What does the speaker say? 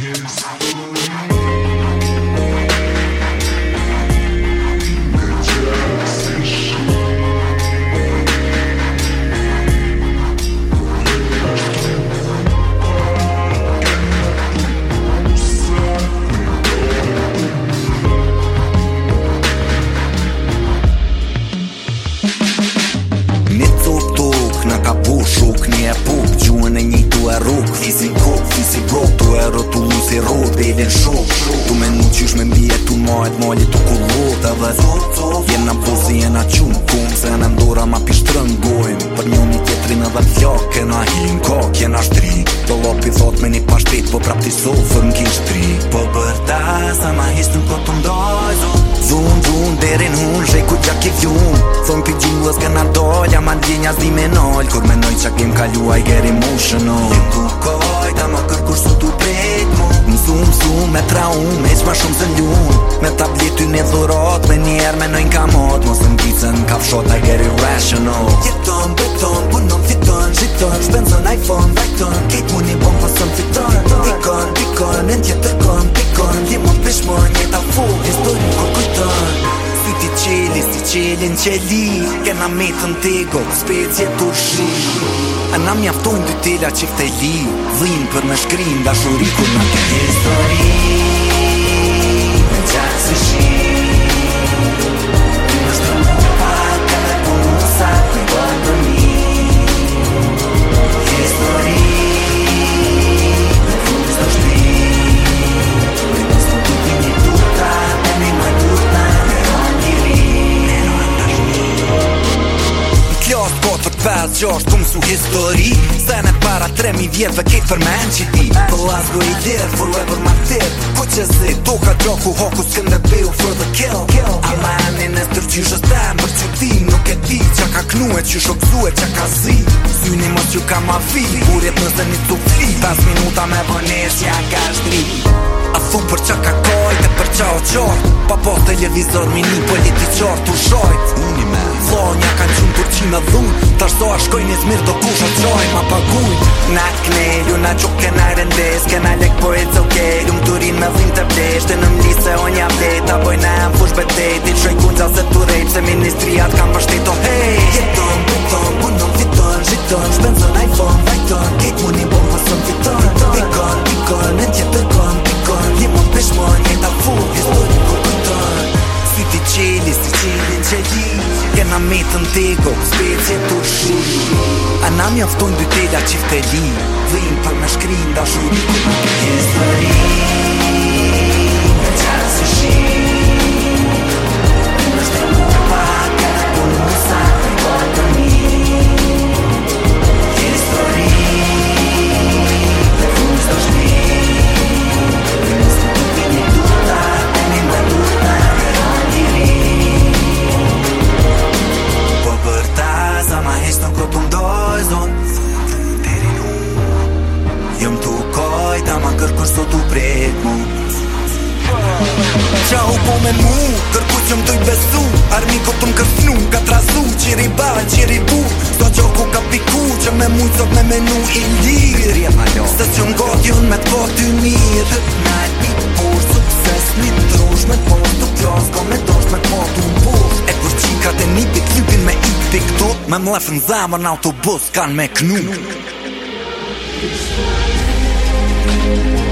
Yes. si rrobe i din shumë Tu me në qysh me mbi e tu majt mali tu ku lota dhe Jena pozi jena qumë kumë se në mdora ma pishtrën gojmë Për një një tjetrin edhe t'lak e na hin ka kjena shtri Do lopi thot me një pashtet po prap t'i sofër n'kin shtri Po bërta sa ma histën po të mdoj zon Zun, zun, derin hun, shrej ku gjak i fjumë Thon pi gjullës kë nga dolja, ma djenja zdi me nol Kur menoj qa kem kalua i get emotional Jem ku ko zoom, zoom Me traum, me qma shumë zëllun Me tabletin e dhurot Me njerë me nojnë kamot Mos në gjitë në kafshot, I get irrational Jeton, beton, punon, fiton, jeton Shpenzën qelin qeli Kena metën tego, specje të shi A na mjafton dy tela që këtë li Dhin për në shkrim, dashuri kur në këtë Histori, në qatë së shi pas që është këmë su histori Se në para 3.000 vjetëve këtë për me në që ti Po lasgo i djerë, for lever ma tërë Ko që zi, Do ka gjoku, hoku së këndë bill for the kill, kill, kill. A ma e në në tërë që për që ti Nuk e ti që ka knuet, që shokësue, që ka zi Syni më që ka ma fi, burjet në zë një të fli 5 minuta me vënesh, ja ka shtri A thu për që ka kojt E për që o qort Pa po televizor, mini politiqor, të shojt Unime, flonja ka Kur t'i na dhun Tash shto a shkoj një zmir do kusha shë qoj ma pagun Na t'kne na qukke na rendes Ke na lek po e t'zau ke Ju më t'urin me dhim të plesh Të nëm se o një avlet Ta na e fush bete Ti shoj kun qa se t'u rejt Se ministriat kam pështet Në të gogë, së të jetë të shumë A nga mja vë tonë dhe të gjitha që të linë Vëjnë fa në da shumë Në jëm të kaj Da ma kërë kërë sot u mu Qa u po me mu Kërë që më dojt besu Armi ko të më kërfnu Ka të razu Qiri ba, qiri bu Sdo që ku ka piku Që me mu sot me menu i lirë, Së që më gotë jën me të kërë po ty mirë Na një ti të porë Sukses një të drosh me po Të kjozë go me dosh me po të më po E kërë qikat e një pikë Lypin me i pikë tot Me më lefën zamër në autobus Kanë me knu Kënë me knu It's